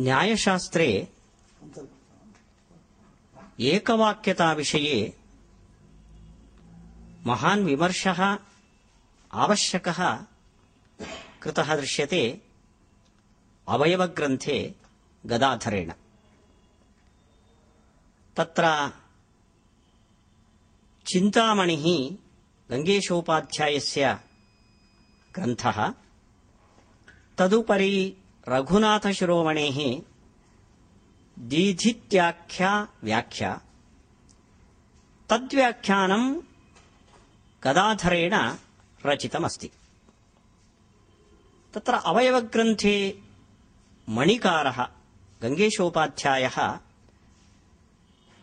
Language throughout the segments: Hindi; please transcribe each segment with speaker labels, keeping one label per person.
Speaker 1: न्यायशास्त्रे एकवाक्यताविषये महान् विमर्शः आवश्यकः कृतः दृश्यते अवयवग्रन्थे गदाधरेण। तत्र चिन्तामणिः गङ्गेशोपाध्यायस्य ग्रन्थः। तदुपरि रघुनाथशिरोमणेः दीधित्याख्या व्याख्या। तद्व्याख्यानम् गदाधरेण रचितमस्ति। तत्र अवयवग्रन्थे मणिकारः गङ्गेशोपाध्यायः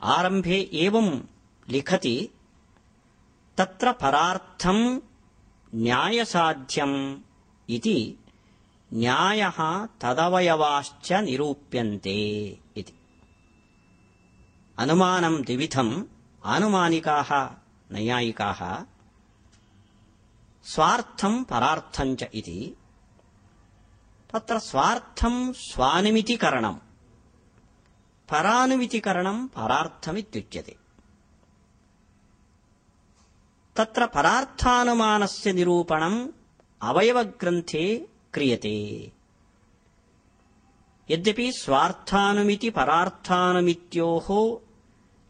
Speaker 1: आरम्भे एवं लिखति तत्र परार्थम् न्यायसाध्यम् इति న్యాయ తదవయవాశ్చ నిరూప్యంతే ఇది. అనుమానం ద్విధం ఆనుమానికా నైయాయికా స్వార్థం పరార్థం చ ఇది. తత్ర స్వార్థం స్వానిమితికరణం పరానుమితికరణం పరార్థమిత్యుచ్యతే. తత్ర పరార్థానుమానస్య నిరూపణం అవయవగ్రంథే क्रियते। यद्यपि स्वार्थानुमिति परार्थानुमित्योः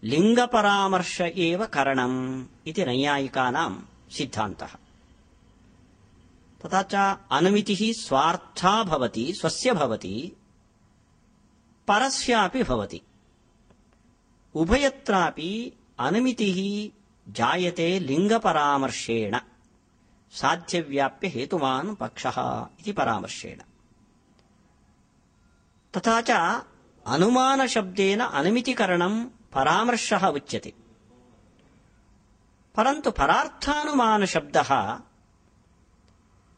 Speaker 1: लिङ्गपरामर्श एव करणम् इति नैयायिकानाम् सिद्धान्तः। तथा च अनुमितिः स्वार्था भवति स्वस्य भवति परस्यापि भवति। उभयत्रापि अनुमितिः जायते लिङ्गपरामर्शेण సాధ్యవ్యాప్య హేతువాన్ పక్ష ఇది పరామర్శేణ తథా అనుమాన శబ్దేన అనుమితికరణం పరామర్శ ఉచ్యతే పరంతు పరార్థానుమాన శబ్ద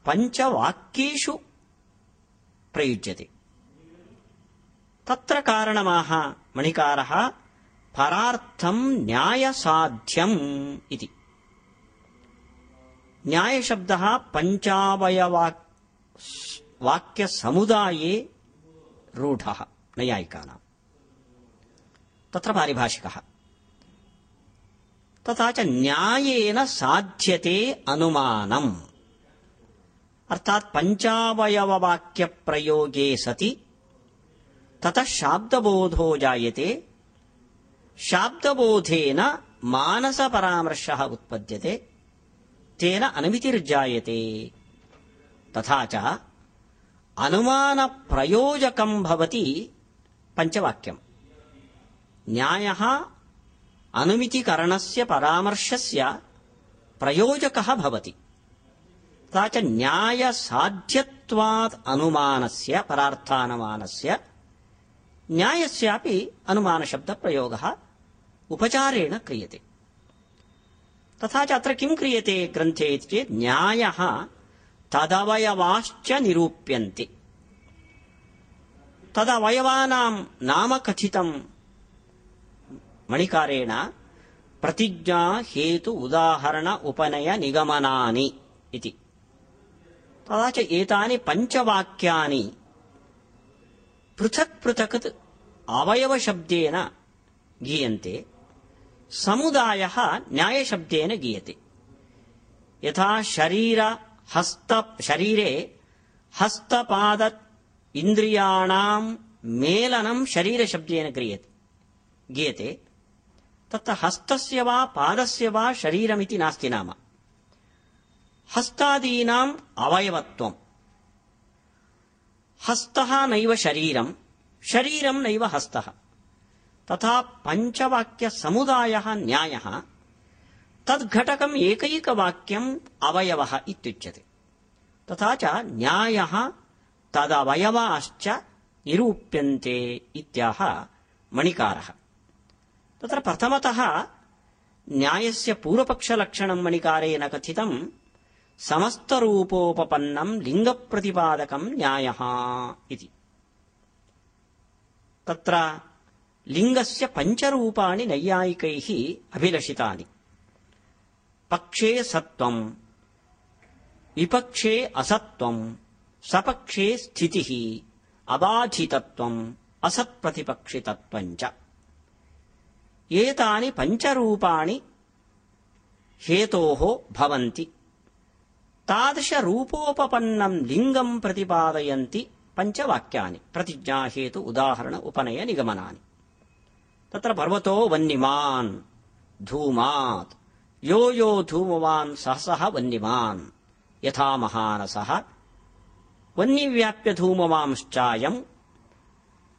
Speaker 1: పంచవాక్యేషు ప్రయుజ్యతే తత్ర కారణమాహ మణికార పరార్థం న్యాయసాధ్యం ఇది न्यायशब्दः पञ्चावयवाक् वाक्यसमुदाये रूढः, नैयायिकानाम्। तत्र पारिभाषिकः। तथा च न्यायेन साध्यते अनुमानम्। अर्थात् पञ्चावयववाक्यप्रयोगे सति ततः शाब्दबोधो जायते। शाब्दबोधेन मानसपरामर्शः उत्पद्यते। तेन अनुमितिर्जायते तथा च अनुमानप्रयोजकम् भवति पञ्चवाक्यम्। न्यायः अनुमितिकरणस्य परामर्शस्य प्रयोजकः भवति। तथा च न्यायसाध्यत्वात् अनुमानस्य परार्थानुमानस्य न्यायस्यापि अनुमानशब्दप्रयोगः उपचारेण क्रियते తథా చ అత్ర కిం క్రియతే గ్రంథే చే న్యాయ తదవయవాశ్చ నిరూప్యంతి తదవయవానాం నామ కథితం మణికారేణ ప్రతిజ్ఞా హేతు ఉదాహరణ ఉపనయ నిగమనాని ఇది తదా ఏతాని పంచవాక్యాని పృథక్ పృథక్ అవయవశబ్దేన గీయంతే සමුදායහ න්‍යාය શબ્දේන ගියති. යථා ශරීර හස්ත ශරීරේ හස්ත පාද ඉන්ද්‍රියාණාම් මේලනම් ශරීර શબ્දේන ක්‍රියති. ගියතේ තත් හස්තස්ය වා පාදස්ය වා ශරීරമിതി නාස්ති නාම. හස්තාදීනම් අවයවත්වම් හස්තහ නෛව ශරීරම් ශරීරම් නෛව හස්තහ तथा पञ्चवाक्यसमुदायः न्यायः तद्घटकम् एकैकवाक्यम् अवयवः इत्युच्यते। तथा च न्यायः तदवयवाश्च निरूप्यन्ते इत्याह मणिकारः। तत्र प्रथमतः न्यायस्य पूर्वपक्षलक्षणम् मणिकारेण कथितम् समस्तरूपोपपन्नम् लिङ्गप्रतिपादकम् न्यायः इति। तत्र లింగస్య పంచరూపాణి నైయాయికై అభిలషితాని. పక్షే సత్వం విపక్షే అసత్వం సపక్షే స్థితి అబాధితత్వం అసత్ప్రతిపక్షితత్వంచ. ఏతాని పంచరూపాణి హేతోహో భవంతి. తాదశ తాదృశరూపోపపన్నం లింగం ప్రతిపాదయంతి పంచవాక్యాని ప్రతిజ్ఞాహేతు ఉదాహరణ ఉపనయ నిగమనాని तत्र पर्वतो वन्यमान् धूमात्। यो यो धूमवान् सहसः वन्यमान्। यथा महानसः वह्निव्याप्यधूमवांश्चायम्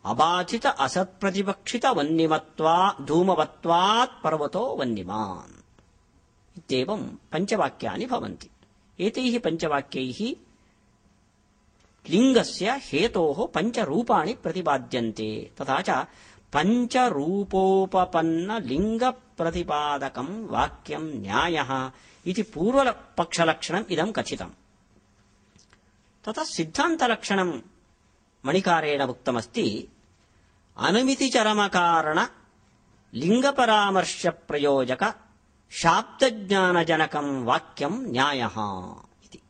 Speaker 1: अबाधित असत्प्रतिपक्षित वह्निमत्वा धूमवत्वात् पर्वतो वन्निमान् इत्येवम् पञ्चवाक्यानि भवन्ति। एतैः पञ्चवाक्यैः लिङ्गस्य हेतोः पञ्चरूपाणि प्रतिपाद्यन्ते। तथा च పంచరూపోపపన్న లింగ ప్రతిపాదకం వాక్యం న్యాయ ఇది పూర్వపక్షలక్షణం ఇదం కథితం తత సిద్ధాంతలక్షణం మణికారేణ ఉక్తమస్తి అనుమితి చరమకారణ లింగపరామర్శ ప్రయోజక శాబ్దజ్ఞానజనకం వాక్యం న్యాయ ఇది.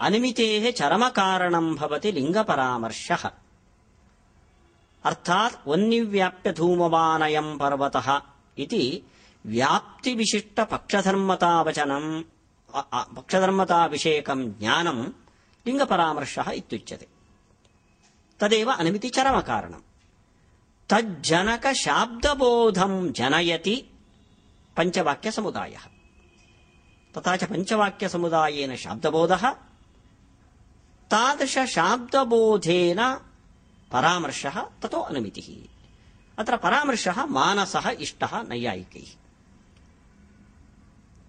Speaker 1: అనుమితే చరమకారణం భవతి లింగపరామర్శ. అర్థాత్ వన్నివ్యాప్యధూమవానయం పర్వత ఇది వ్యాప్తి విశిష్ట పక్షధర్మతావచనం అ- పక్షధర్మతా విషయకం జ్ఞానం లింగపరామర్శ ఇత్యుచ్యతే తదేవ అనుమితి చరమ కారణం తజ్జనక శాబ్దబోధం జనయతి పంచవాక్య సముదాయ తథా పంచవాక్య సముదాయేన శాబ్దబోధ తాదృశ శాబ్దబోధేన परामर्शः ततो अनुमितिः। अत्र परामर्शः मानसः इष्टः नैयायिकैः।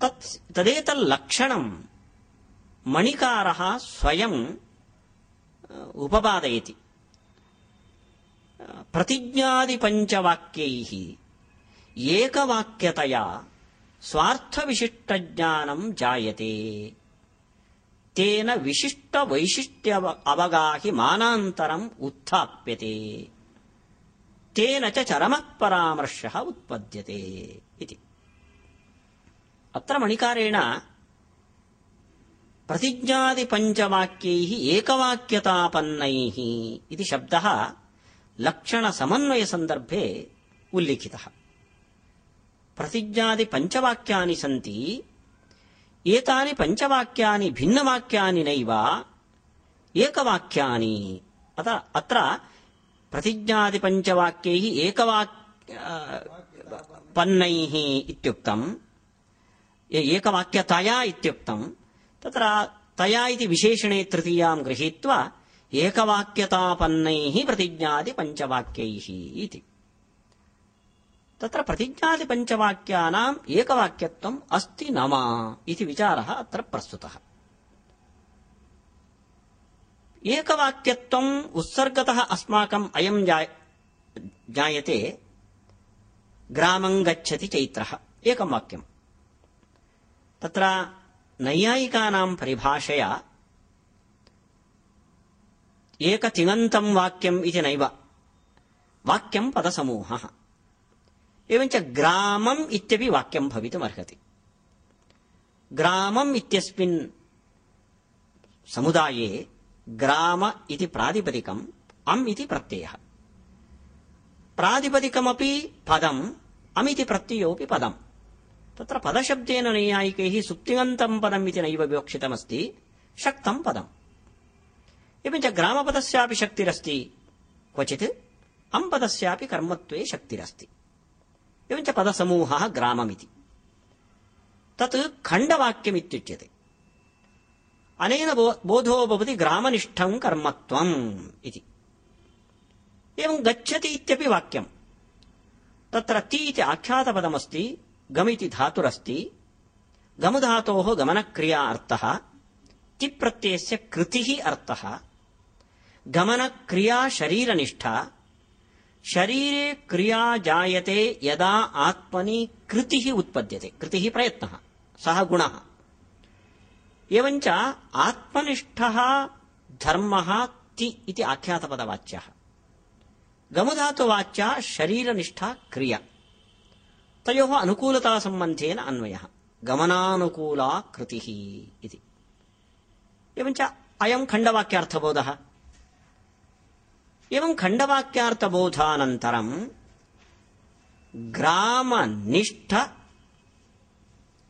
Speaker 1: तत् तदेतल्लक्षणम् मणिकारः स्वयम् उपपादयति। प्रतिज्ञादिपञ्चवाक्यैः एकवाक्यतया स्वार्थविशिष्टज्ञानम् जायते। तेन विशिष्ट वैशिष्ट्य अवगाहि मानान्तरम् उत्थाप्यते। तेन च चरमः परामर्शः उत्पद्यते इति। अत्र मणिकारेण प्रतिज्ञादिपञ्चवाक्यैः एकवाक्यतापन्नैः इति शब्दः लक्षणसमन्वयसन्दर्भे उल्लिखितः। प्रतिज्ञादिपञ्चवाक्यानि सन्ति ఏతాని పంచవాక్యాని భిన్నవాక్యాని నైవ ఏకవాక్యాని అత అత్ర ప్రతిజ్ఞాది పంచవాక్యై ఏకవాక్ పన్నై ఇత్యుక్తం ఏ- ఏకవాక్యతయా ఇత్యుక్తం తత్ర తయా ఇది విశేషణే తృతీయాం గృహీత్వా ఏకవాక్యతాపన్నైః ప్రతిజ్ఞాది పంచవాక్యైః ఇది तत्र प्रतिज्ञादि पञ्चवाक्यानाम् एकवाक्यत्वम् अस्ति न वा इति विचारः अत्र प्रस्तुतः। एकवाक्यत्वम् उत्सर्गतः अस्माकम् अयम् जायते ग्रामम् गच्छति चैत्रः। एकम् वाक्यम्। तत्र नैयायिकानाम् परिभाषया एकतिङन्तम् वाक्यम् इति नैव। वाक्यम् पदसमूहः। एवञ्च ग्रामम् इत्यपि वाक्यं भवितुमर्हति ग्रामम् इत्यस्मिन् समुदाये ग्राम इति प्रातिपदिकम्, अम् इति प्रत्ययः। प्रातिपदिकमपि पदम् अमिति प्रत्ययोऽपि पदम्। तत्र पदशब्देन नैयायिकैः सुप्तिङन्तम् पदम् इति नैव विवक्षितमस्ति शक्तम् पदम्। एवञ्च ग्रामपदस्यापि शक्तिरस्ति, क्वचित्, अम् पदस्यापि कर्मत्वे शक्तिरस्ति। एवञ्च पदसमूहः ग्राममिति तत् खण्डवाक्यमित्युच्यते अनेन बो- बोधो भवति ग्रामनिष्ठं कर्मत्वम् इति एवं गच्छति इत्यपि वाक्यम् तत्र ति इति आख्यातपदमस्ति गमिति धातुरस्ति गमधातोः गमनक्रिया अर्थः तिप्रत्ययस्य कृतिः अर्थः गमनक्रिया शरीरनिष्ठा शरीरे क्रिया जायते यदा आत्मनि कृतिः उत्पद्यते। कृतिः प्रयत्नः, सः गुणः। एवञ्च आत्मनिष्ठः धर्मः ति इति आख्यातपदवाच्यः। गमधातुवाच्या शरीरनिष्ठा क्रिया। तयोः अनुकूलतासम्बन्धेन अन्वयः। गमनानुकूला कृतिः इति। एवञ्च अयम् खण्डवाक्यार्थबोधः। एवं खण्डवाक्यार्थबोधानन्तरम् ग्रामनिष्ठ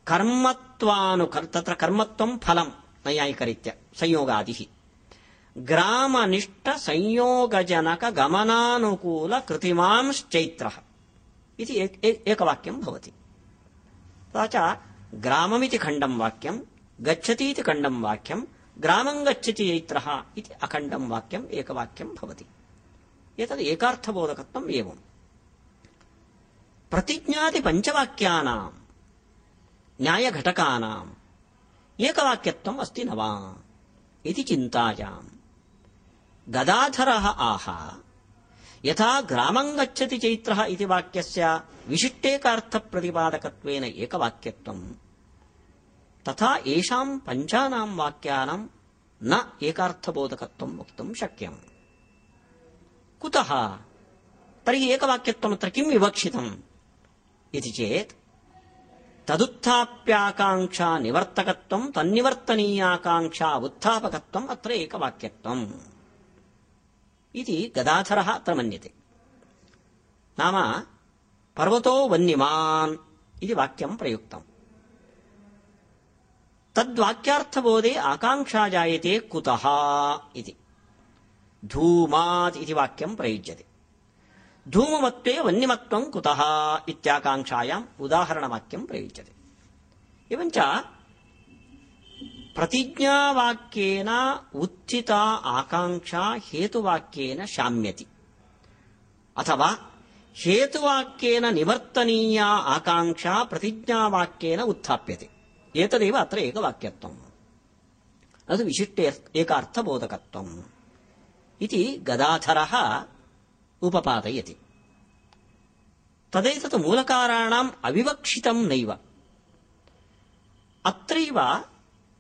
Speaker 1: कर्मत्वानुकर् तत्र कर्मत्वं फलं नैयायिकरीत्या संयोगादिः। ग्रामनिष्ठ संयोगजनक गमनानुकूल कृतिमांश्चैत्रः इति एक- एक- एकवाक्यं भवति। तथा च ग्राममिति खण्डं वाक्यं गच्छतीति खण्डं वाक्यं ग्रामं गच्छति चैत्रः इति अखण्डं वाक्यम् एकवाक्यं भवति एतद् एकार्थबोधकत्वम् एवम्। प्रतिज्ञादिपञ्चवाक्यानाम् न्यायघटकानाम्, एकवाक्यत्वम् अस्ति न वा? इति चिन्तायाम्। गदाधरः आह, यथा ग्रामं गच्छति चैत्रः इति वाक्यस्य विशिष्टेकार्थप्रतिपादकत्वेन एकवाक्यत्वम्, तथा येषाम् पञ्चानाम् वाक्यानाम् न एकार्थबोधकत्वम् वक्तुम् शक्यम्। కుతః? తర్హి ఏకవాక్యత్వమత్ర కిం వివక్షితం? ఇది చేత్ తదుత్థాప్యాకాంక్ష నివర్తకత్వం తన్నివర్తనీయాకాంక్ష ఉత్పకత్వం అత్ర ఏకవాక్యత్వం. ఇది గదాధర అత్ర మన్యతే. నామ పర్వతో వన్యమాన్ ఇది వాక్యం ప్రయుక్తం. తద్వాక్యార్థబోధే ఆకాంక్ష జాయతే కుత ఇది. धूमात् इति वाक्यम् प्रयुज्यते धूमवत्वे वन्यमत्वम् कुतः इत्याकाङ्क्षायाम् उदाहरणवाक्यम् प्रयुज्यते एवञ्च प्रतिज्ञावाक्येन उत्थिता आकाङ्क्षा हेतुवाक्येन शाम्यति अथवा हेतुवाक्येन निवर्तनीया आकाङ्क्षा प्रतिज्ञावाक्येन उत्थाप्यते एतदेव अत्र एकवाक्यत्वम् तद् विशिष्टे एकार्थबोधकत्वम् इति गदाधरः उपपादयति। तदेतत् मूलकाराणाम् अविवक्षितम् नैव। अत्रैव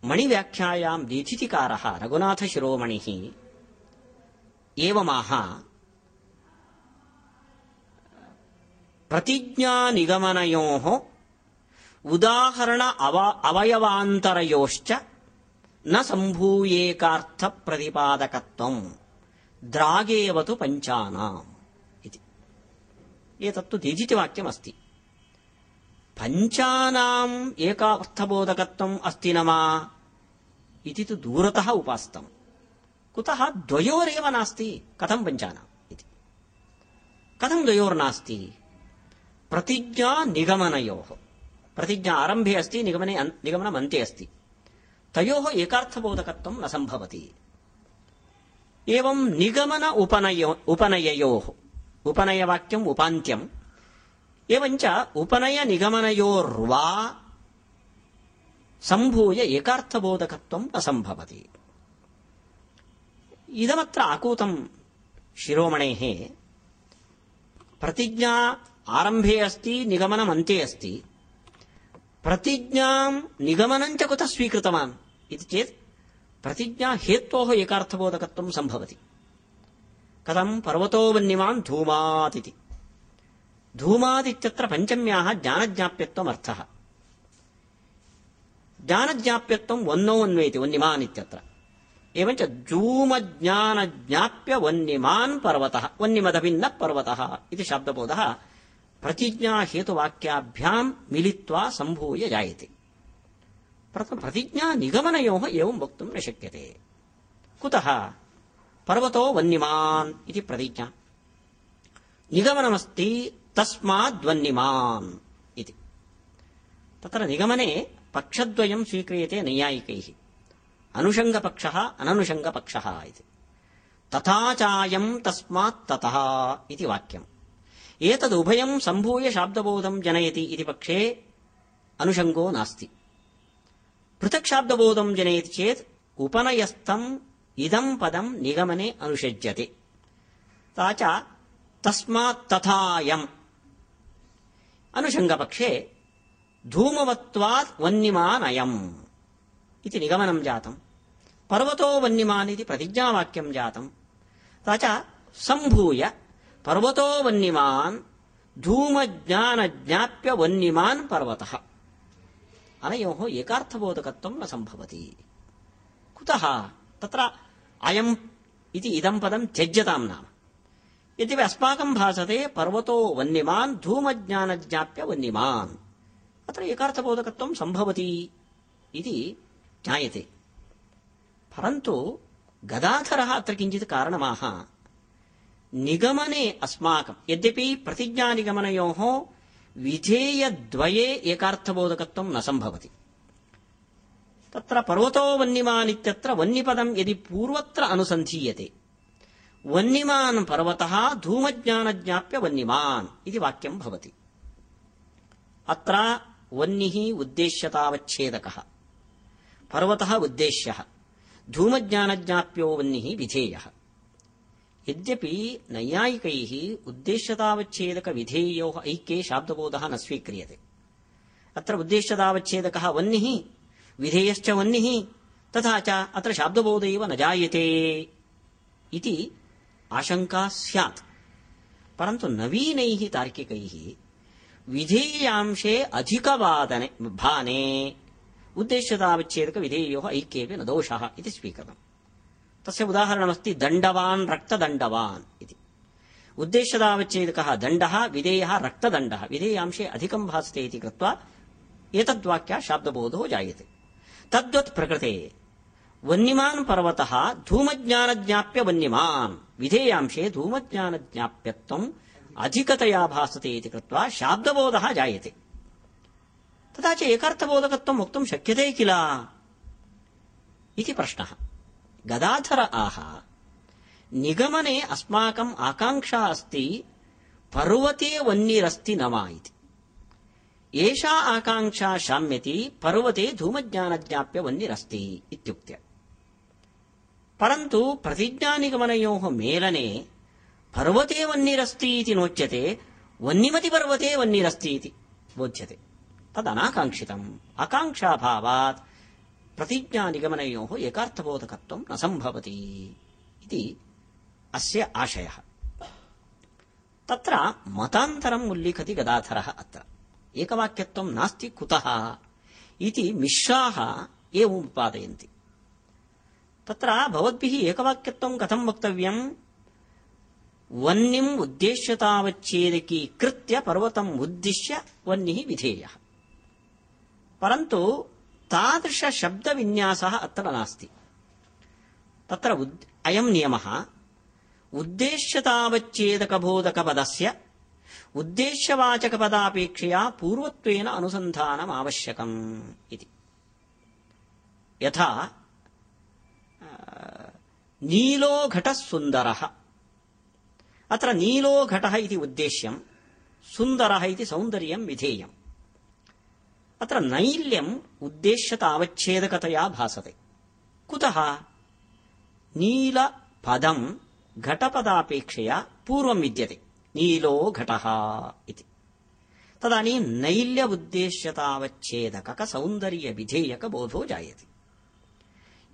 Speaker 1: मणिव्याख्यायाम् दीथितिकारः रघुनाथशिरोमणिः एवमाह प्रतिज्ञानिगमनयोः उदाहरण अव अवयवान्तरयोश्च न सम्भूयेकार्थप्रतिपादकत्वम् ద్రాగేవతు పంచానాం ఇది. ఏతత్తు దేజితవాక్యమస్తి పంచానాం ఏకార్థబోధకత్వం అస్తి నమా ఇది తు దూరతः ఉపాస్తం. కుత ద్వయోరేవ నాస్తి కథం పంచానాం ఇది. కథం ద్వయోర్నాస్తి ప్రతిజ్ఞా నిగమనయో. ప్రతిజ్ఞ ఆరంభే అస్తి నిగమనే నిగమనం అంతే అస్తి. తయో ఏకార్థబోధకత్వం న సంభవతి. एवं निगमन उपनयो उपनययोः। उपनयवाक्यम् उपान्त्यम्। एवञ्च उपनयनिगमनयोर्वा सम्भूय एकार्थबोधकत्वम् न सम्भवति इदमत्र आकूतम् शिरोमणेः प्रतिज्ञा आरम्भे अस्ति निगमनमन्ते अस्ति। प्रतिज्ञाम् निगमनञ्च कुतः स्वीकृतवान्? इति चेत् प्रतिज्ञा हेत्वोः एकार्थबोधकत्वम् सम्भवति। कथम् पर्वतो वन्यमान् धूमात् इति। धूमादित्यत्र पञ्चम्याः ज्ञानज्ञाप्यत्वमर्थः। ज्ञानज्ञाप्यत्वम् वन्नो वन्वेति वन्यमान् इत्यत्र। एवञ्च धूमज्ञानज्ञाप्य वन्यमान् पर्वतः वन्यमदभिन्नः पर्वतः इति शब्दबोधः प्रतिज्ञाहेतुवाक्याभ्याम् मिलित्वा सम्भूय जायते। एवं वक्तुम् न शक्यते। कुतः? पर्वतो वन्यमान् इति प्रतिज्ञा। निगमनमस्ति तस्माद्वन्यमान् इति। तत्र निगमने पक्षद्वयम् स्वीक्रियते नैयायिकैः। अनुषङ्गपक्षः अननुषङ्गपक्षः इति। तथा चायम् तस्मात् ततः इति वाक्यम्। एतदुभयम् सम्भूय शाब्दबोधम् जनयति इति पक्षे अनुषङ्गो नास्ति పృథక్శాబ్దబోధం జనయతి చేత్ ఉపనయస్థం ఇదం పదం నిగమనే అనుషజ్యతే. తాచ తస్మాత్ తథాయం. అనుషంగపక్షే ధూమవత్వాత్ వన్నిమానయం. ఇది నిగమనం జాతం. పర్వతో వన్నిమాన్ ఇది ప్రతిజ్ఞావాక్యం జాతం. తాచ సంభూయ పర్వతో వన్నిమాన్ ధూమజ్ఞానజ్ఞాప్య వన్నిమాన్ పర్వత. अनयोः एकार्थबोधकत्वम् न सम्भवति। कुतः तत्र अयम् इति इदम् पदम् त्यज्यताम् नाम। यद्यपि अस्माकं भासते पर्वतो वन्यमान्, धूमज्ञानज्ञाप्य वन्यमान्। अत्र एकार्थबोधकत्वं सम्भवति इति ज्ञायते। परन्तु गदाधरः अत्र किञ्चित् कारणमाह। निगमने अस्माकं, यद्यपि प्रतिज्ञानिगमनयोः విధేయద్వయే ఏకార్థబోధకత్వం నసంభవతి తత్ర పర్వతో వన్యమాన్ ఇత్యత్ర వన్యపదం యది పూర్వత్ర అనుసంధీయతే వన్యమాన్ పర్వత ధూమజ్ఞానజ్ఞాప్య వన్యమాన్ ఇది వాక్యం భవతి అత్ర వన్య ఉద్దేశ్యతావచ్ఛేదక పర్వత ఉద్దేశ్య ధూమజ్ఞానజ్ఞాప్యో వన్య విధేయ यद्यपि नैयायिकैः उद्देश्यतावच्छेदकविधेयोः ऐक्ये शाब्दबोधः न स्वीक्रियते। अत्र उद्देश्यतावच्छेदकः वह्निः, विधेयश्च वह्निः, तथा च अत्र शाब्दबोध एव न जायते इति आशङ्का स्यात्। परन्तु नवीनैः तार्किकैः विधेयांशे अधिकवादने, भाने उद्देश्यतावच्छेदकविधेयोः ऐक्येपि न दोषः इति स्वीकृतम्। तस्य उदाहरणमस्ति दण्डवान्, रक्तदण्डवान् इति। उद्देश्यतावच्छेदकः दण्डः, विधेयः रक्तदण्डः। विधेयांशे अधिकं भासते इति कृत्वा एतद्वाक्या शाब्दबोधो जायते। तद्वत् प्रकृते। वन्यमान् पर्वतः धूमज्ञानज्ञाप्य वन्यमान्। विधेयांशे धूमज्ञानज्ञाप्यत्वम् अधिकतया भासते इति कृत्वा शाब्दबोधः जायते। तथा च एकार्थबोधकत्वम् वक्तुं शक्यते किल? इति प्रश्नः। గదాధర ఆహ. నిగమనే అస్మాకం ఆకాంక్ష అస్తి పర్వతే వన్నిరస్తి నమా ఇది. ఏషా ఆకాంక్ష శామ్యతి పర్వతే ధూమజ్ఞాన జ్ఞాప్య వన్నిరస్తి ఇత్యుక్త. పరంతు ప్రతిజ్ఞానిగమనయో మేలనే పర్వతే వన్నిరస్తి ఇది నోచ్యతే వన్నిమతి పర్వతే వన్నిరస్తి ఇది బోధ్యతే తదనాకాంక్షితం. అకాంక్షాభావాత్ प्रतिज्ञानिगमनयोः एकार्थबोधकत्वं न सम्भवति इति अस्य आशयः। तत्र मतान्तरम् उल्लिखति गदाधरः अत्र। एकवाक्यत्वं नास्ति कुतः इति मिश्राः एवम् तत्र भवद्भिः एकवाक्यत्वं कथं वक्तव्यम्? वह्निम् उद्देश्यतावच्छेदकीकृत्य पर्वतम् उद्दिश्य वह्निः विधेयः। परन्तु तादृशशब्दविन्यासः अत्र नास्ति तत्र उद्- अयम् नियमः उद्देश्यतावच्छेदकबोधकपदस्य उद्देश्यवाचकपदापेक्षया पूर्वत्वेन अनुसन्धानमावश्यकम् इति यथा आ, नीलो घटः सुन्दरः अत्र नीलो घटः इति उद्देश्यम् सुन्दरः इति सौन्दर्यम् विधेयम् अत्र नैल्यम् उद्देश्यतावच्छेदकतया भासते। कुतः? नीलपदम् घटपदापेक्षया पूर्वं विद्यते। नीलो घटः इति। तदानीं नैल्य उद्देश्यतावच्छेदकक सौन्दर्य विधेयक बोधो जायते।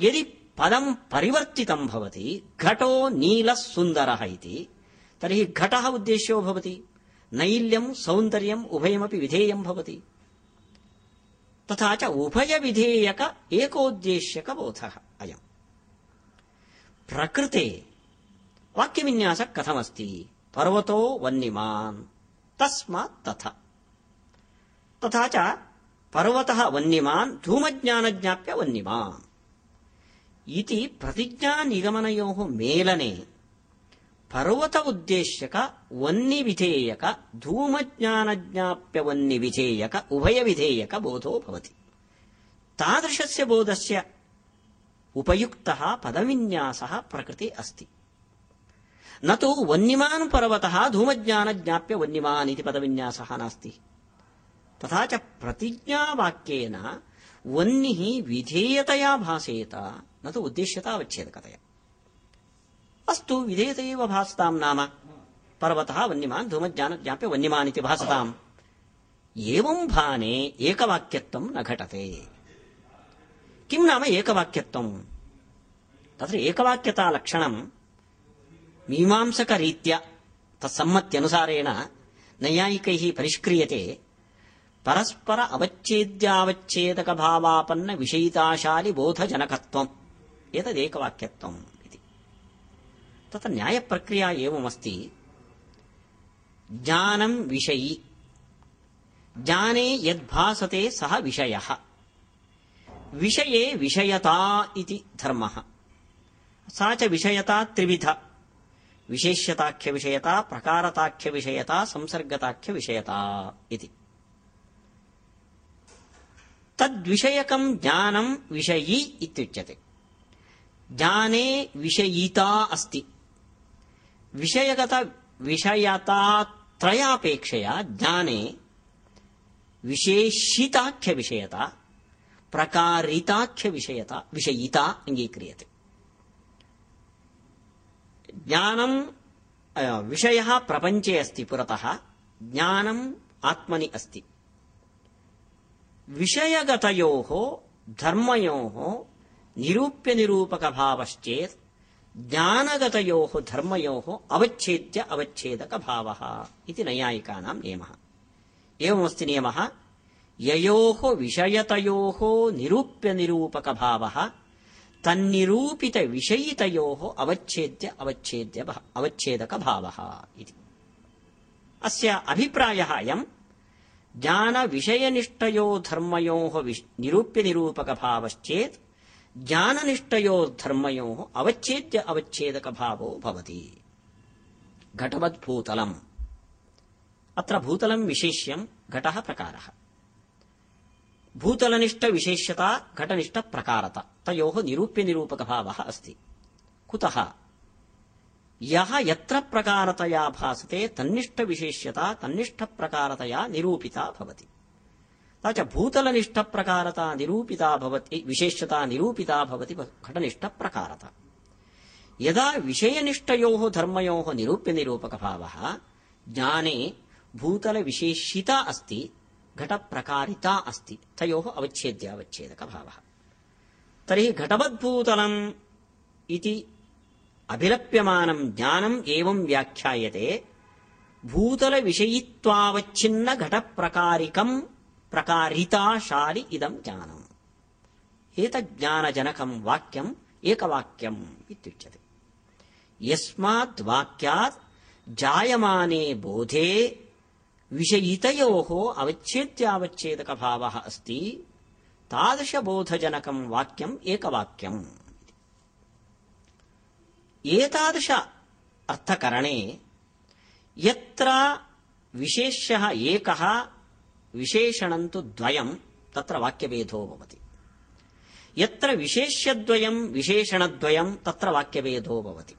Speaker 1: यदि पदं परिवर्तितं भवति घटो नीलः सुन्दरः इति तर्हि घटः उद्देश्यो भवति। नैल्यं सौन्दर्यम् उभयमपि विधेयं भवति तथा च उभयविधेयक एकोद्देश्यकबोधः अयम्। प्रकृते वाक्यविन्यासः कथमस्ति? पर्वतो वह्निमान्। तस्मात् तथा। तथा च पर्वतः वह्निमान्, धूमज्ञानज्ञाप्य वह्निमान्। इति प्रतिज्ञानिगमनयोः मेलने ಪರ್ವತ ಉದ್ದೇಶ್ಯಕ ವನ್ನಿ ವಿಧೇಯಕ ಧೂಮಜ್ಞಾನ ಜ್ಞಾಪ್ಯ ವನ್ನಿ ವಿಧೇಯಕ ಉಭಯ ವಿಧೇಯಕ ಬೋಧೋ ಭವತಿ ತಾದೃಶಸ್ಯ ಬೋಧಸ್ಯ ಉಪಯುಕ್ತ ಪದವಿನ್ಯಾಸ ಪ್ರಕೃತಿ ಅಸ್ತಿ ನತು ವನ್ಯಮಾನ್ ಪರ್ವತ ಧೂಮಜ್ಞಾನ ಜ್ಞಾಪ್ಯ ವನ್ಯಮಾನ್ ಇತಿ ಪದವಿನ್ಯಾಸ ನಾಸ್ತಿ ತಥಾ ಚ ಪ್ರತಿಜ್ಞಾವಾಕ್ಯೇನ ವನ್ನಿ ವಿಧೇಯತೆಯ ಭಾಸೇತ ನತು ಉದ್ದೇಶ್ಯತಾವಚ್ಛೇದಕತೆಯ అస్తు విధేయతయవ భాస్తాం నామ పర్వత వన్యమాన్ ధూమజ్ఞాన జ్ఞాప్య వన్యమాన్ ఇది భాసతాం ఏవం భానే ఏకవాక్యత్వం నఘటతే కిం నామ ఏకవాక్యత్వం తత్ర ఏకవాక్యత లక్షణం మీమాంసకరీత్యా తత్సమ్మత్యనుసారేణ నైయాయికై పరిష్క్రియతే పరస్పర అవచ్ఛేద్యావచ్ఛేదక భావాపన్న విషయితాశాలి బోధజనకత్వం ఏతదేకవాక్యత్వం तत्र न्यायप्रक्रिया एवमस्ति। ज्ञानं विषयी। ज्ञाने यद्भासते सः विषयः। विषये विषयता इति धर्मः। सा च विषयता त्रिविधा। विशेष्यताख्यविषयता, प्रकारताख्यविषयता, संसर्गताख्यविषयता इति। तद्विषयकं ज्ञानं विषयी इत्युच्यते। ज्ञाने विषयिता अस्ति। विषयगत विषयतात्रयापेक्षया ज्ञाने विशेषिताख्यविषयता, प्रकारिताख्यविषयता, विषयिता अङ्गीक्रियते ज्ञानम् विषयः प्रपञ्चे अस्ति पुरतः ज्ञानम् आत्मनि अस्ति। विषयगतयोः, धर्मयोः, निरूप्यनिरूपकभावश्चेत् ज्ञानगतयोः धर्मयोः अवच्छेद्य अवच्छेदकभावः इति नैयायिकानां नियमः। एवमस्ति नियमः ययोः विषयतयोः निरूप्यनिरूपकभावः तन्निरूपितविषयितयोः अवच्छेद्य अवच्छेद्य अवच्छेदकभावः इति। अस्य अभिप्रायः अयम् ज्ञानविषयनिष्ठयो धर्मयोः निरूप्यनिरूपकभावश्चेत् జ్ఞాననిష్టయో ధర్మయో అవచ్ఛేద్య అవచ్ఛేదక భావో భవతి. ఘటవద్ భూతలం అత్ర భూతలం విశేష్యం ఘట ప్రకార. భూతలనిష్ట విశేష్యత ఘటనిష్ట ప్రకారత. తయో నిరూప్య నిరూపక భావ అస్తి. కుత. యహ యత్ర ప్రకారతయా భాసతే తన్నిష్ట విశేష్యత తన్నిష్ట ప్రకారతయా నిరూపిత భవతి. తాచ భూతలనిష్ట ప్రకారత నిరూపిత భవతి విశేషత నిరూపిత భవతి ఘటనిష్ట ప్రకారత యదా విషయనిష్టయో ధర్మయో నిరూప్య నిరూపక భావ జ్ఞానే భూతల విశేషిత అస్తి ఘట ప్రకారిత అస్తి తయో అవచ్ఛేద్యావచ్ఛేదక భావ తర్హి ఘటవద్భూతలం ఇది అభిలప్యమానం జ్ఞానం ఏం వ్యాఖ్యాయతే భూతల విషయిత్వావచ్ఛిన్న ఘట ప్రకారికం प्रकारिताशालि इदम् ज्ञानम्। एतज्ज्ञानजनकम् वाक्यम् एकवाक्यम् इत्युच्यते। यस्माद्वाक्यात् जायमाने बोधेतयोः अवच्छेद्यावच्छेदकभावः अस्ति तादृशबोधजनकं वाक्यम् एकवाक्यम्। एतादृश अर्थकरणे यत्र विशेष्यः एकः विशेषणम् तु द्वयम् तत्र वाक्यभेदो भवति। यत्र विशेष्यद्वयम् विशेषणद्वयम् तत्र वाक्यभेदो भवति।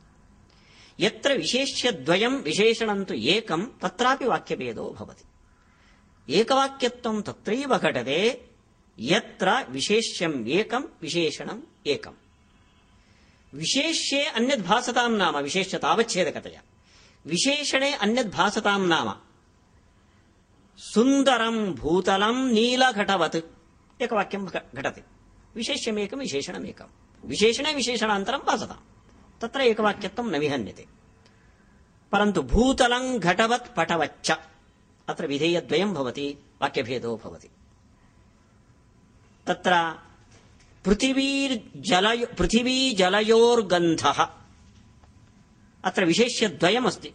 Speaker 1: यत्र विशेष्यद्वयम् विशेषणम् तु एकम् तत्रापि वाक्यभेदो भवति। एकवाक्यत्वम् तत्रैव घटते यत्र विशेष्यम् एकम् विशेषणम् एकम्। विशेष्ये अन्यद्भासताम् नाम विशेष्यतावच्छेदकतया। विशेषणे अन्यद्भासताम् नाम सुन्दरम् भूतलम् नीलघटवत्। एकवाक्यम् घटते। विशेष्यमेकम् विशेषणमेकम् विशेषणे विशेषणान्तरम् भासताम् तत्र एकवाक्यत्वम् न विहन्यते। परन्तु भूतलम् घटवत् पटवच्च। अत्र विधेयद्वयम् भवति, वाक्यभेदो भवति। तत्र पृथिवीर्जलयो पृथिवीजलयोर्गन्धः। अत्र विशेष्यद्वयमस्ति।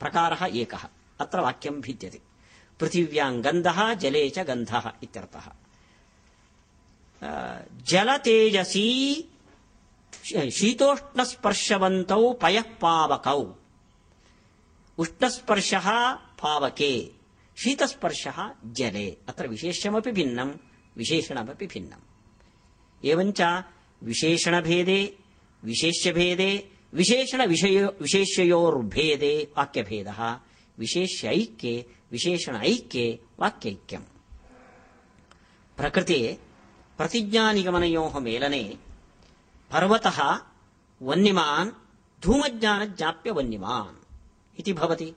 Speaker 1: प्रकारः एकः। अत्र वाक्यम् भिद्यते। पृथिव्याम् गन्धः जले च गन्धः इत्यर्थः। जलतेजसी शीतोष्णस्पर्शवन्तौ पयः पावकौ। उष्णस्पर्शः पावके, शीतस्पर्शः जले। अत्र विशेष्यमपि भिन्नम् विशेषणमपि भिन्नम् एवञ्च विशेषणभेदे, विशेष्यभेदे विशेषण विशेष्ययोर्भेदे वाक्यभेदः, विशेष्यैक्ये विशेषण ऐक्ये वाक्यैक्यम् प्रकृते प्रतिज्ञानिगमनयोः मेलने पर्वतः धूमज्ञानज्ञाप्य वह्निमान् इति भवति।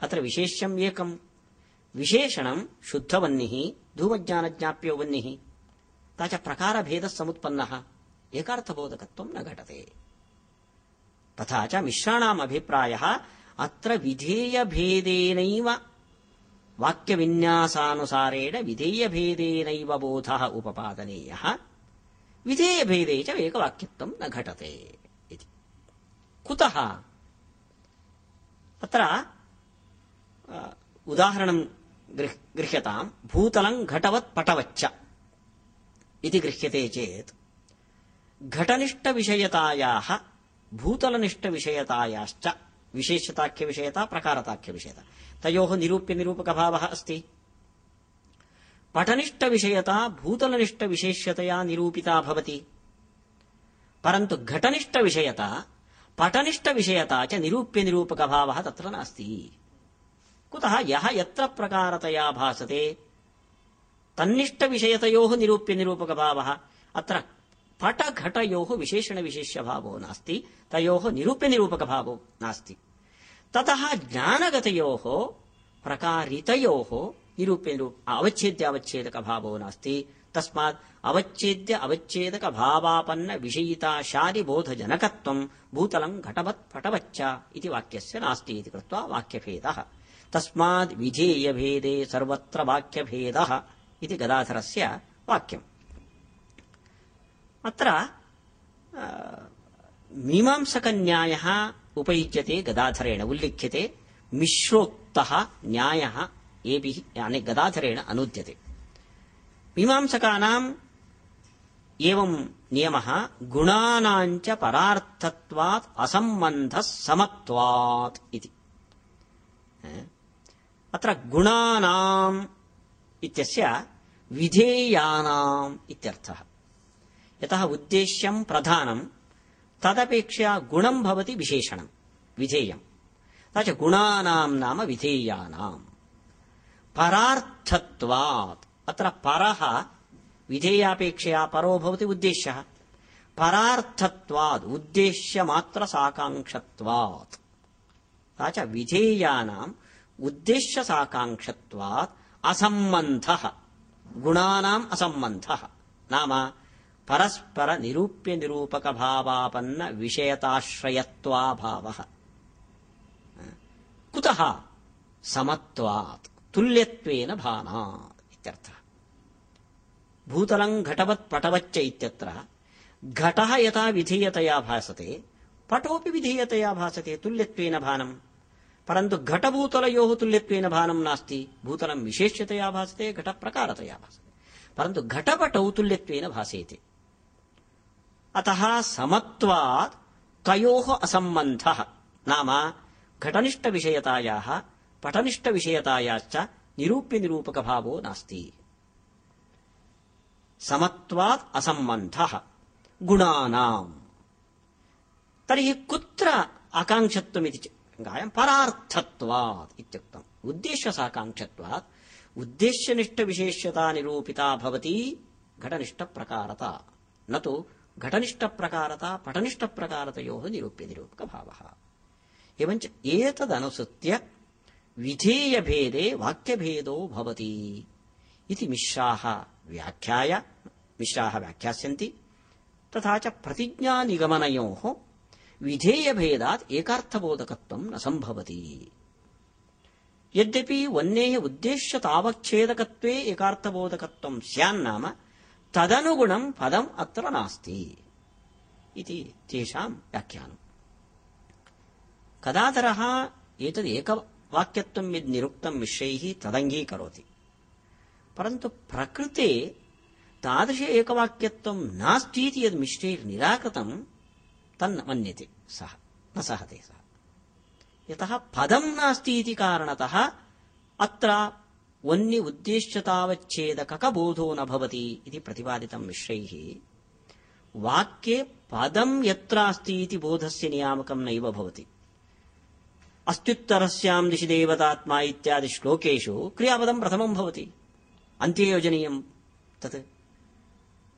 Speaker 1: अत्र विशेष्यम् एकम्। विशेषणम् शुद्धवह्निः धूमज्ञानज्ञाप्यो वह्निः ता च प्रकारभेदः समुत्पन्नः। एकार्थबोधकत्वम् न घटते। तथा च मिश्राणाम् अभिप्रायः अत्र विधेयभेदेनैव వాక్యవిన్యాసానుసారేణ విధేయభేదేనైవ బోధ ఉపపాదనీయ విధేయభేదే చ ఏకవాక్యత్వం న ఘటతే ఇది కుతః అత్ర ఉదాహరణం గృహ్యతాం భూతలం ఘటవత్ పటవచ్చ ఇది గృహ్యతే చేత్ ఘటనిష్ట విషయతాయాః భూతలనిష్ట విషయతాయాశ్చ विशेषताख्यविषयता, प्रकारताख्यविषयता। तयोः निरूप्यनिरूपकभावः अस्ति। पटनिष्ठविषयता भूतलनिष्ठविशेष्यतया निरूपिता भवति। परन्तु घटनिष्ठविषयता पटनिष्ठविषयता च निरूप्यनिरूपकभावः तत्र नास्ति। कुतः यः यत्र प्रकारतया भासते, तन्निष्ठविषयतयोः निरूप्यनिरूपकभावः, अत्र पटघटयोः विशेषणविशेष्यभावो नास्ति तयोः निरूप्यनिरूपकभावो नास्ति ततः ज्ञानगतयोः प्रकारितयोः निरूप्यनिरूप अवच्छेद्यावच्छेदकभावो नास्ति तस्मात् अवच्छेद्य अवच्छेदक भावापन्न विषयिताशादिबोधजनकत्वम् भूतलम् घटवत् पटवच्च इति वाक्यस्य नास्ति इति कृत्वा वाक्यभेदः तस्माद् विधेयभेदे सर्वत्र वाक्यभेदः इति गदाधरस्य वाक्यम् अत्र मीमांसकन्यायः उपयुज्यते, गदाधरेण उल्लिख्यते, मिश्रोक्तः न्यायः एभिः गदाधरेण अनुद्यते। मीमांसकानाम् एवं नियमः गुणानाञ्च परार्थत्वात् असम्बन्धः समत्वात् इति। अत्र गुणानाम् इत्यस्य विधेयानाम् इत्यर्थः। यतः उद्देश्यम् प्रधानम् तदपेक्षया गुणम् भवति विशेषणम् विधेयम् तथा च गुणानाम् नाम विधेयानाम्। परार्थत्वात् अत्र परः विधेयापेक्षया परो भवति उद्देश्यः। परार्थत्वात् उद्देश्यमात्रसाकाङ्क्षत्वात्। तथा च विधेयानाम् उद्देश्यसाकाङ्क्षत्वात् असम्बन्धः गुणानाम् असम्बन्धः। नाम परस्पर निरूप्य निरूपक भावापन्न विषयताश्रयत्वाभावः कुतः समत्वात् तुल्यत्वेन भानात् इत्यर्थः भूतलम् घटवत् पटवच्च इत्यत्र घटः यथा विधेयतया भासते पटोऽपि विधेयतया भासते तुल्यत्वेन भानम् परन्तु घटभूतलयोः तुल्यत्वेन भानम् नास्ति भूतलम् विशेष्यतया भासते घटप्रकारतया भासते परन्तु घटपटौ तुल्यत्वेन भासेते అత సమత్వా తయో అసంబంధ నామ ఘటనిష్ట విషయత పటనిష్ట విషయతాయాశ్చ నిరూప్య నిరూపక భావో నాస్తి సమత్వాత్ అసంబంధ గుణానాం తర్హి కుత్ర ఆకాంక్షత్వమితి గాయం పరార్థత్వాత్ ఇత్యుక్తం ఉద్దేశ్య సాకాంక్షత్వాత్ ఉద్దేశ్యనిష్ట విశేష్యత నిరూపిత భవతి ఘటనిష్ట ప్రకారత నతు तु घटनिष्ठप्रकारता पटनिष्ठप्रकारतयोः निरूप्यनिरूपकभावः एवञ्च एतदनुसृत्य विधेयभेदे वाक्यभेदो भवति इति मिश्राः व्याख्याय मिश्राः व्याख्यास्यन्ति तथा च प्रतिज्ञानिगमनयोः विधेयभेदात् एकार्थबोधकत्वम् न सम्भवति यद्यपि वन्नेः उद्देश्यतावच्छेदकत्वे एकार्थबोधकत्वम् स्यान्नाम तदनुगुणम् पदम् अत्र नास्ति इति तेषाम् व्याख्यानम्। कदाधरः एतद् एकवाक्यत्वम् यद् निरुक्तम् मिश्रैः तदङ्गीकरोति। परन्तु प्रकृते तादृश एकवाक्यत्वम् नास्तीति यद् मिश्रैर्निराकृतम् तन्न मन्यते सः, न सहते सः। यतः पदम् नास्ति इति कारणतः వన్ని ఉద్దేశ్యతావచ్చేదక బోధో నభవతి ఇది ప్రతిపాదితం మిశ్రై. వాక్యే పదం ఎత్రాస్తి బోధస్ నియామకం నైవతి అస్త్యుత్తరస్యాం దిశి దేవతాత్మా ఇత్యాది శ్లోకేషు క్రియాపదం ప్రథమం భవతి. అంత్యయోజనీయం తత్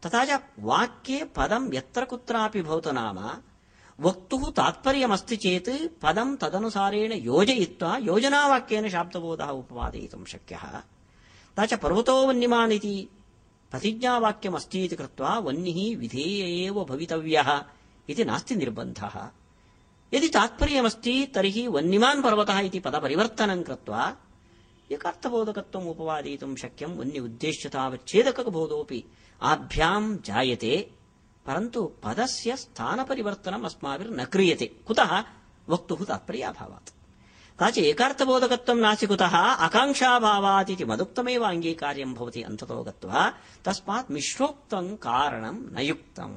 Speaker 1: తథా వాక్యే పదం ఎత్ర కుత్రాపి భవతు నామ ವಕ್ತು ತಾತ್ಪರ್ಯಮಸ್ತಿ ಚೇತ್ ಪದಂ ತದನುಸಾರೇಣ ಯೋಜಯಿತ್ವ ಯೋಜನಾವಾಕ್ಯೇನ ಶಾಬ್ದಬೋಧ ಉಪಪಾದಯಿತುಂ ಶಕ್ಯ. ನ ಚ ಪರ್ವತೋ ವನ್ಯಮಾನ್ ಇತಿ ಪ್ರತಿಜ್ಞಾವಾಕ್ಯಮಸ್ತಿ ಇತಿ ಕೃತ್ವಾ ವನ್ಯಃ ವಿಧೇಯ ಏವ ಭವಿತವ್ಯಃ ಇತಿ ನಾಸ್ತಿ ನಿರ್ಬಂಧಃ. ಯದಿ ತಾತ್ಪರ್ಯಮಸ್ತಿ ತರ್ಹಿ ವನ್ಯಮಾನ್ ಪರ್ವತಃ ಇತಿ ಪದಪರಿವರ್ತನಂ ಕೃತ್ವಾ ಯಕಾರ್ಥಬೋಧಕತ್ವಂ ಉಪಪಾದಯಿತುಂ ಶಕ್ಯಂ ವನ್ಯ ಉದ್ದೇಶ್ಯತಾವಚ್ಛೇದಕಬೋಧೋಪಿ ಆಭ್ಯಾಂ ಜಾಯತೆ. परन्तु पदस्य स्थानपरिवर्तनम् अस्माभिर्न क्रियते कुतः वक्तुः तात्पर्याभावात् तथा च एकार्थबोधकत्वं नास्ति कुतः आकाङ्क्षाभावात् इति मदुक्तमेव अङ्गीकार्यं भवति अन्ततो गत्वा तस्मात् मिश्रोक्तं कारणं न युक्तम्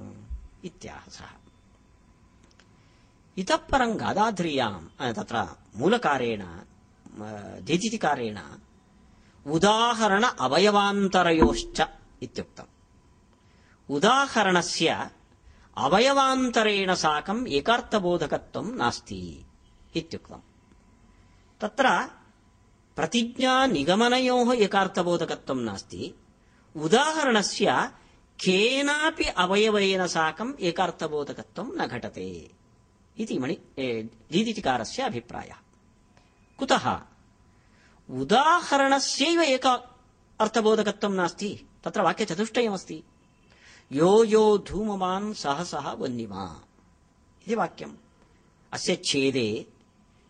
Speaker 1: इत्याह सः इतः परं गादाध्र्याम् अ, तत्र मूलकारेण म, दीतिकारेण उदाहरण अवयवान्तरयोश्च इत्युक्तम् ఉదాహరణస్య అవయవాంతరేణ సాకం ఏకార్థబోధకత్వం నాస్తి ఇత్యుక్తం. తత్ర ప్రతిజ్ఞా నిగమనయో ఏకార్థబోధకత్వం నాస్తి. ఉదాహరణస్య కేనాపి అవయవైన సాకం ఏకార్థబోధకత్వం న ఘటతే. ఇది మణి దీదిటికారస్య అభిప్రాయ. కుతః ఉదాహరణస్యైవ ఏక అర్థబోధకత్వం నాస్తి. తత్ర వాక్యచతుష్టయమస్తి यो यो धूमवान् सह सह वह्निमा इति वाक्यम् अस्य छेदे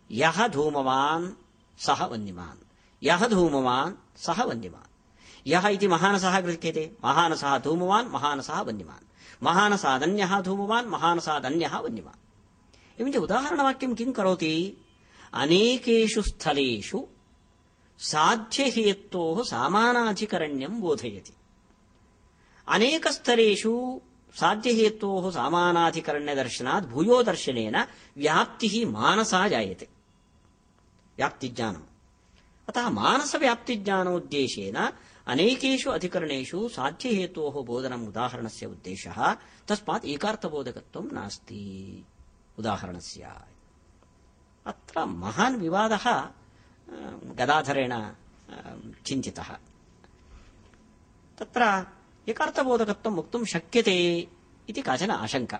Speaker 1: यः धूमवान् सः वह्निमान् यः धूमवान् सः वह्निमान् यः इति महानसः गृह्यते महानसः धूमवान् महानसः वह्निमान् महानसादन्यः धूमवान् महानसादन्यः वह्निमान् एवञ्च उदाहरणवाक्यं किं करोति अनेकेषु स्थलेषु साध्यहेतोः सामानाधिकरण्यं बोधयति अनेकस्थलेषु साध्यहेतोः सामानाधिकरण्यदर्शनात् भूयो दर्शनेन व्याप्तिः मानसा जायते। व्याप्तिज्ञानम्। अतः मानसव्याप्तिज्ञानोद्देशेन अनेकेषु अधिकरणेषु साध्यहेतोः बोधनम् उदाहरणस्य उद्देशः तस्मात् एकार्थबोधकत्वं नास्ति। उदाहरणस्य। अत्र महान् विवादः अ, गदाधरेण अ, चिन्तितः। तत्र యకార్థబోధకత్వం వక్తుం శక్యతే ఇది కాచన ఆశంక.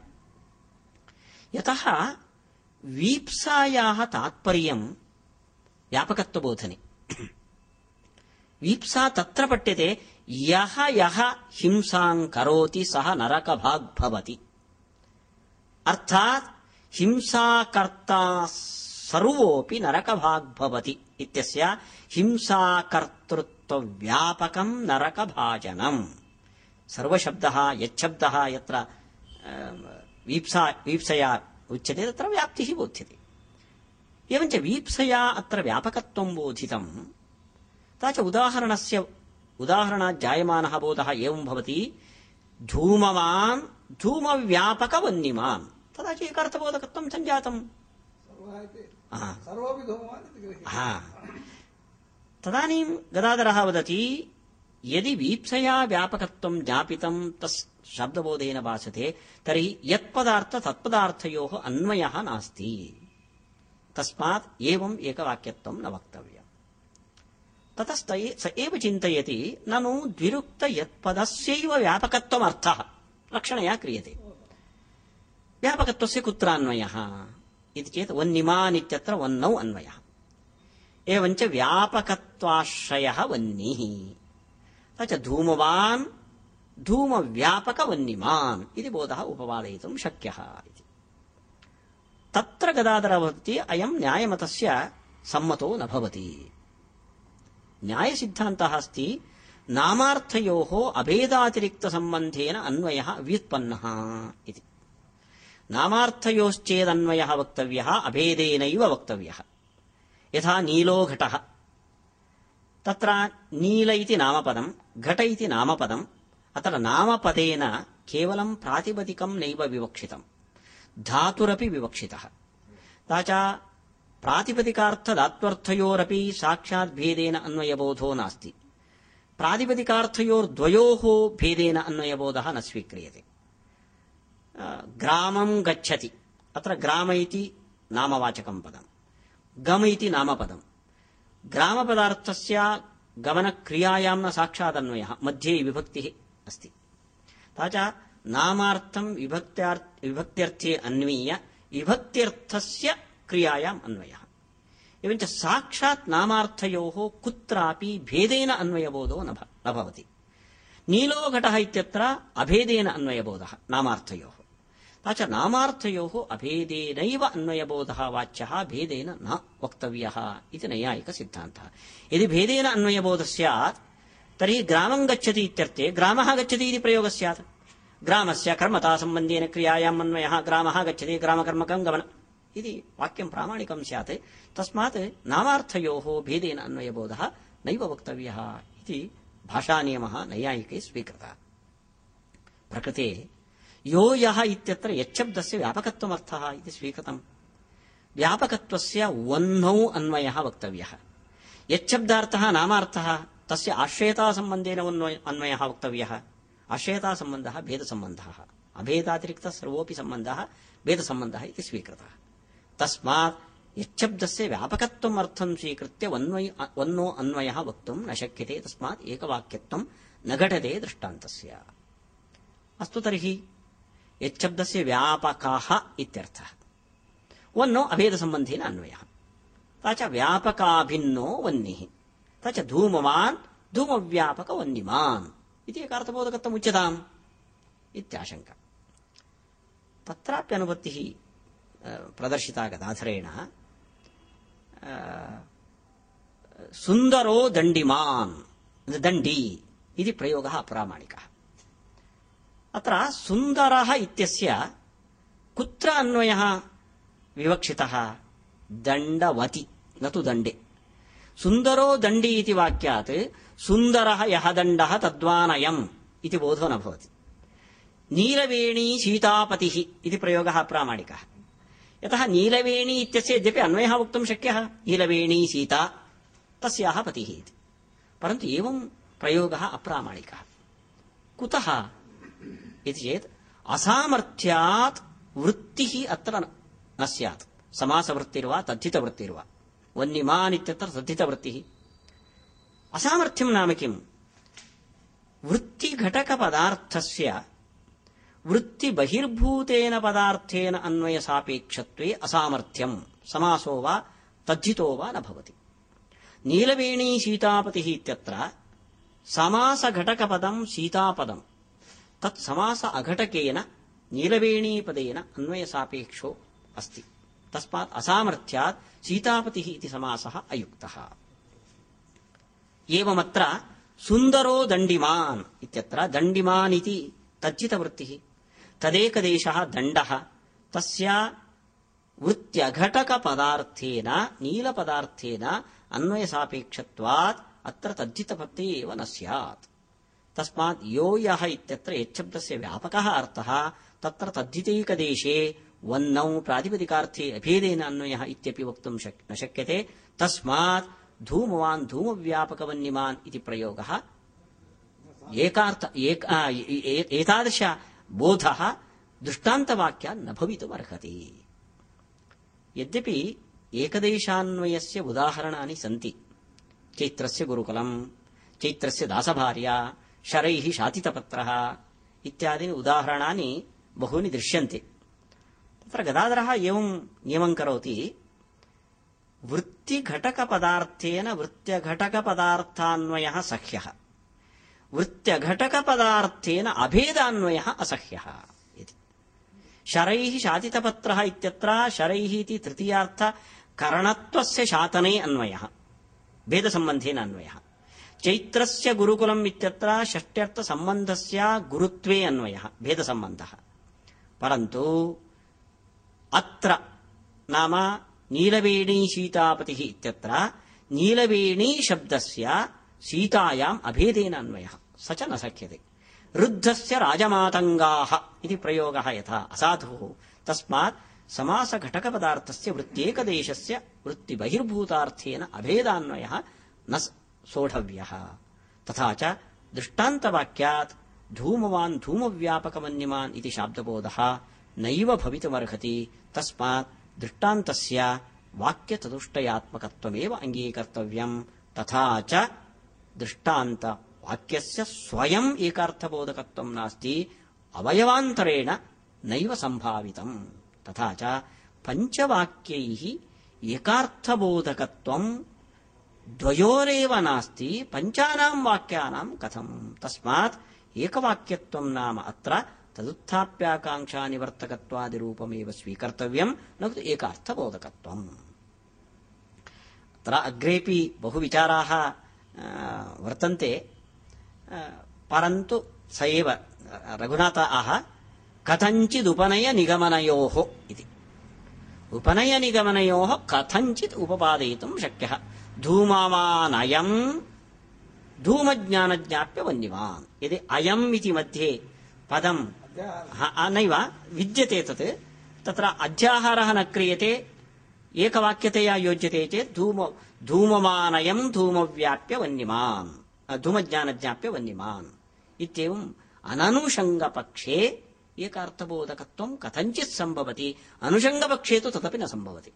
Speaker 1: యత వీప్సాయా తాత్పర్యం వ్యాపకత్వబోధని. వీప్సా తత్ర పట్యతే యహ యహ హింసాం కరోతి సహ నరకభాగ్ భవతి. అర్థాత్ హింసాకర్త సర్వోపి నరకభాగ్ భవతి ఇత్యస్య హింసాకర్తృత్వ వ్యాపకం నరక భాజనం यच्छब्दः यत्र अ, वीप्सा वीप्सया उच्यते तत्र व्याप्तिः बोध्यते एवञ्च वीप्सया अत्र व्यापकत्वं बोधितम् तथा च उदाहरणस्य उदाहरणात् जायमानः बोधः एवं भवति धूमवान् धूमव्यापकवन्निमान् तदा च एकार्थबोधकत्वं सञ्जातम्
Speaker 2: सर्वः इति
Speaker 1: हा
Speaker 2: सर्वोऽपि धूमवान् इति गृह्यते
Speaker 1: हा तदानीं गदाधरः वदति यदि वीप्सया व्यापकत्वं ज्ञापितं तस् शब्दबोधेन भासते, तर्हि यत्पदार्थ तत्पदार्थयोः अन्वयः नास्ति। तस्मात् एवम् एकवाक्यत्वं न वक्तव्यम्। ततस्त स एव चिन्तयति, ननु द्विरुक्त यत्पदस्यैव व्यापकत्वमर्थः। रक्षणया क्रियते। व्यापकत्वस्य कुत्र अन्वयः? इति चेत् इत्यत्र वह्नौ अन्वयः। एवञ्च व्यापकत्वाश्रयः वह्निः। అచ ధూమవాన్ ధూమ వ్యాపక వన్నిమాన్ ఇది బోధ ఉపపాదయితుం శక్య తత్ర గదాధర భక్తి అయం న్యాయమత సమ్మతో నభవతి న్యాయ సిద్ధాంత అస్తి నామార్థయో అభేదాతిరిక్త సంబంధేన అన్వయ వ్యుత్పన్న ఇది. నామార్థయోశ్చేదన్వయ వక్తవ్య అభేదేనైవ వక్తవ్య. యథా నీలో ఘటः. తత్ర నీల ఇది నామపదం ఘట ఇది నామపదం. అతడ నామపదేన కేవలం ప్రాతిపదికం నైవ వివక్షితం. ధాతురపి వివక్షిత. తాచా ప్రాతిపదికార్థదాత్వర్థయోరపి సాక్షాత్ భేదేన అన్వయబోధో నాస్తి. ప్రాతిపదికార్థయోర్ద్వయో భేదేన అన్వయబోధ న స్వీక్రియతే. గ్రామం గచ్చతి. అత్ర గ్రామ ఇది నామవాచకం పదం. గమ ఇది నామపదం. ग्रामपदार्थस्य गमनक्रियायां न साक्षादन्वयः, मध्ये विभक्तिः अस्ति। तथा च नामार्थं विभक्त्यार्, विभक्त्यर्थे अन्वीय विभक्त्यर्थस्य क्रियायाम् अन्वयः। एवञ्च साक्षात् नामार्थयोः कुत्रापि भेदेन अन्वयबोधो न भवति। नीलो घटः इत्यत्र अभेदेन अन्वयबोधः, नामार्थयोः। च नामार्थयोः अभेदेनैव अन्वयबोधः वाच्यः भेदेन न वक्तव्यः इति नैयायिकसिद्धान्तः। यदि भेदेन अन्वयबोधः स्यात्, तर्हि ग्रामं गच्छति इत्यर्थे ग्रामः गच्छति इति प्रयोगः स्यात्। ग्रामस्य कर्मतासम्बन्धेन क्रियायाम् अन्वयः, ग्रामः गच्छति ग्रामकर्मकं गमनम् इति वाक्यं प्रामाणिकं स्यात्। तस्मात् नामार्थयोः भेदेन अन्वयबोधः नैव वक्तव्यः इति भाषानियमः नैयायिकै स्वीकृतः। प्रकृते यो यः इत्यत्र यच्छब्दस्य व्यापकत्वमर्थः इति स्वीकृतम्। व्यापकत्वस्य वह्नौ अन्वयः वक्तव्यः। यच्छब्दार्थः नामार्थः, तस्य आश्रयतासम्बन्धेन अन्वयः वक्तव्यः। आश्रयतासम्बन्धः भेदसम्बन्धः। अभेदातिरिक्तः सर्वोऽपि सम्बन्धः भेदसम्बन्धः इति स्वीकृतः। तस्मात् यच्छब्दस्य व्यापकत्वम् अर्थं स्वीकृत्य वन्वय वन्नो अन्वयः वक्तुं न शक्यते। तस्मात् एकवाक्यत्वं न घटते दृष्टान्तस्य। अस्तु तर्हि। ಯಚ್ಛಬ್ದಸ್ಯ ವ್ಯಾಪಕಾಹ ಇತ್ಯರ್ಥ. ವನ್ನೋ ಅಭೇದ ಸಂಬಂಧೇನ ಅನ್ವಯ. ತಾಚ ವ್ಯಾಪಕಾಭಿನ್ನೋ ವನ್ನಿ ತಾಚ ಧೂಮವಾನ್, ಧೂಮವ್ಯಾಪಕ ವನ್ನಿಮಾನ್. ಇತಿ ಏಕಾರ್ಥಬೋಧಕತ್ವ ಉಚ್ಯತಾಂ ಇತ್ಯಾಶಂಕ. ತತ್ರಾಪ್ಯನುಪತ್ತಿ ಪ್ರದರ್ಶಿತಾ ಗದಾಧರೇಣ ಸುಂದರೋ ದಂಡಿಮಾನ್. ದಂಡಿ. ಇದು ಪ್ರಯೋಗ ಅಪ್ರಾಮಾಣಿಕ ಅತ್ರ ಸುಂದರ ಇತ್ಯಸ್ಯ ಕುತ್ರ ಅನ್ವಯ ವಿವಕ್ಷಿತ ದಂಡವತಿ ನತು ದಂಡೆ ಸುಂದರೋ ದಂಡಿ ಇತಿ ವಾಕ್ಯಾತ್ ಸುಂದರ ಯಹ ದಂಡ ತದ್ವಾನಯಂ ಇತಿ ಬೋಧೋ ನ ಭವತಿ ನೀಲವೇಣಿ ಸೀತಾಪತಿ ಇತಿ ಪ್ರಯೋಗ ಪ್ರಾಮಾಣಿಕ ಯತಃ ನೀಲವೇಣಿ ಇತ್ಯಸ್ಯ ಯದ್ಯಪಿ ಅನ್ವಯ ವಕ್ತುಂ ಶಕ್ಯ ನೀಲವೇಣಿ ಸೀತಾ ತಸ್ಯಾಹ ಪತಿ ಇತಿ ಪರಂತು ಏವಂ ಪ್ರಯೋಗ ಅಪ್ರಾಮಾಣಿಕ ಕುತಃ ఇది చేత్ అసామర్థ్యాత్ వృత్తి అత్ర నశ్యాత్ న సత్ సమాసవృత్తిర్వా తద్ధితవృత్తిర్వా వన్యమానిత్యత్ర తద్ధితవృత్తి అసామర్థ్యం నామ కిం వృత్తి బహిర్భూతేన పదార్థేన అన్వయ సాపేక్షత్వే అసామర్థ్యం సమాసో వా తద్ధితో వా నభవతి నీలవేణీ సీతాపతి ఇత్యత్ర సమాస ఘటక పదం సీతాపదం ತತ್ ಸಮಾಸ ಅಘಟಕೇನ, ನೀಲವೇಣೀಪದೇನ ಅನ್ವಯ ಸಾಪೇಕ್ಷೋ ಅಸ್ತಿ. ತಸ್ಮಾತ್ ಅಸಾಮರ್ಥ್ಯಾತ್ ಸೀತಾಪತಿ ಇತಿ ಸಮಾಸಃ ಅಯುಕ್ತಃ. ಏವಮತ್ರ ಸುಂದರೋ ದಂಡಿಮಾನ್ ಇತ್ಯತ್ರ ದಂಡಿಮಾನ್ ಇತಿ ತಜ್ಜಿತ ವೃತ್ತಿ ತದೇಕದೇಶಃ ದಂಡಃ. ತಸ್ಯ ವೃತ್ಯಘಟಕ ಪದಾರ್ಥೇನ ನೀಲಪದಾರ್ಥೇನ ಅನ್ವಯ ಸಾಪೇಕ್ಷತ್ವಾತ್, ಅತ್ರ ತಜ್ಜಿತಪತ್ತೆ ಏವ ನ ಸ್ಯಾತ್. तस्मात् यो यः इत्यत्र यच्छब्दस्य व्यापकः अर्थः, तत्र तद्धितैकदेशे वन्नौ प्रातिपदिकार्थे अभेदेन अन्वयः इत्यपि वक्तुं न शक्यते। तस्मात् धूमवान् धूमव्यापकवन्यमान् इति प्रयोगः। एकार्थ, एक एतादृश बोधः दृष्टान्तवाक्यात् न भवितुमर्हति। यद्यपि एकदेशान्वयस्य उदाहरणानि सन्ति। चैत्रस्य गुरुकुलम्, चैत्रस्य दासभार्या शरैः शातितपत्रः इत्यादीनि उदाहरणानि बहूनि दृश्यन्ते। तत्र गदाधरः एवं नियमं करोति। वृत्तिघटकपदार्थेन वृत्त्यघटकपदार्थान्वयः सह्यः वृत्त्यघटकपदार्थेन अभेदान्वयः असह्यः इति। शरैः शातितपत्रः इत्यत्र शरैः इति तृतीयार्थ शातने अन्वयः। भेदसम्बन्धेन अन्वयः। ಚೈತ್ರಸ್ಯ ಗುರುಕುಲಂ ಇತ್ಯತ್ರ ಷಷ್ಟ್ಯರ್ಥ ಸಂಬಂಧಸ್ಯ ಗುರುತ್ವೇ ಅನ್ವಯ, ಭೇದ ಸಂಬಂಧ. ಪರಂತು, ಅತ್ರ ನಾಮ ನೀಲವೇಣಿ ಸೀತಾಪತಿ ಇತ್ಯತ್ರ ನೀಲವೇಣಿ ಶಬ್ದಸ್ಯ ಸೀತಾಯಾಮ್ ಅಭೇದೇನ ಅನ್ವಯ. ಸ ಚ ನ ಶಕ್ಯತೆ ವೃದ್ಧಸ್ಯ ರಾಜಮಾತಂಗಾಹ ಇತಿ ಪ್ರಯೋಗ ಯಥಾ ಅಸಾಧು. ತಸ್ಮಾತ್ ಸಮಾಸ ಘಟಕ ಪದಾರ್ಥಸ್ಯ ವೃತ್ತೇಕ ದೇಶಸ್ಯ ವೃತ್ತಿ ಬಹಿರ್ಭೂತಾರ್ಥೇನ ಅಭೇದಾನ್ವಯ सोढव्यः। तथा च दृष्टान्तवाक्यात् धूमवान् धूमव्यापकमन्यमान् इति शाब्दबोधः नैव भवितुमर्हति, तस्मात् दृष्टान्तस्य वाक्यचतुष्टयात्मकत्वमेव अङ्गीकर्तव्यम्, तथा च दृष्टान्तवाक्यस्य स्वयम् एकार्थबोधकत्वम् नास्ति, अवयवान्तरेण नैव सम्भावितम्। तथा च पञ्चवाक्यैः एकार्थबोधकत्वम् द्वयोरेव नास्ति पञ्चानाम् वाक्यानाम् कथम्। तस्मात् एकवाक्यत्वम् नाम अत्र तदुत्थाप्याकाङ्क्षानिवर्तकत्वादिरूपमेव स्वीकर्तव्यम् न तु एकार्थबोधकत्वम्। अत्र अग्रेपि बहुविचाराः आ, वर्तन्ते। परन्तु स एव रघुनाथ आह कथञ्चिदुपनय निगमनयोः इति। उपनयनिगमनयोः कथञ्चित् उपपादयितुं शक्यः। धूमामानयम् धूमज्ञानज्ञाप्य वन्यवान् यदि अयम् इति मध्ये पदम्
Speaker 2: अध्याहारः
Speaker 1: ह- अ- नैव विद्यते तत् तत्र अध्याहारः न क्रियते एकवाक्यतया योज्यते चेत् धूम धूममानयम् धूमव्याप्य वन्यमान् अ, धूमज्ञानज्ञाप्य वन्यमान् इत्येवम् अननुषङ्गपक्षे एकार्थबोधकत्वम् कथञ्चित् सम्भवति अनुषङ्गपक्षे तु तदपि न सम्भवति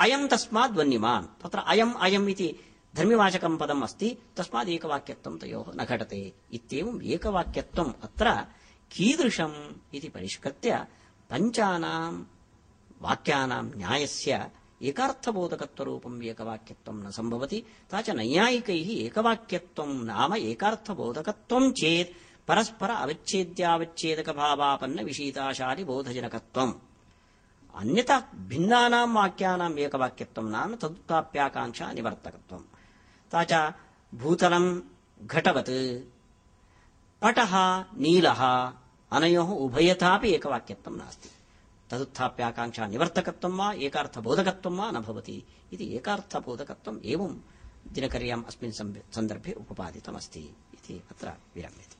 Speaker 1: అయం తస్మాద్వన్నిమాన్ తత్ర అయం అయం ఇది ధర్మివాచకం పదం అస్తి. తస్మాత్ ఏకవాక్యత్వం తయో నఘటతే ఇత్యేవం ఏకవాక్యత్వం అత్ర కీదృశం ఇది పరిష్కృత్య పంచానాం వాక్యానాం న్యాయస్య ఏకార్థబోధకత్వరూపం ఏకవాక్యత్వం న సంభవతి. తాచ నైయాయికై ఏకవాక్యత్వం నామ ఏకార్థబోధకత్వం చేత్. పరస్పర అవచ్ఛేద్యావచ్ఛేదక భావాపన్న విషీతాశాలి బోధజనకత్వం. अन्यथा भिन्नानाम् वाक्यानाम् एकवाक्यत्वम् नाम तदुत्ताप्याकाङ्क्षा निवर्तकत्वम् तथा च भूतलम् घटवत्। पटः नीलः अनयोः उभयथापि एकवाक्यत्वम् नास्ति। तदुत्थाप्याकाङ्क्षा निवर्तकत्वम् वा एकार्थबोधकत्वम् वा न भवति इति एकार्थबोधकत्वम् एवम् दिनकर्याम् अस्मिन् सन्दर्भे उपपादितमस्ति इति अत्र विरम्यते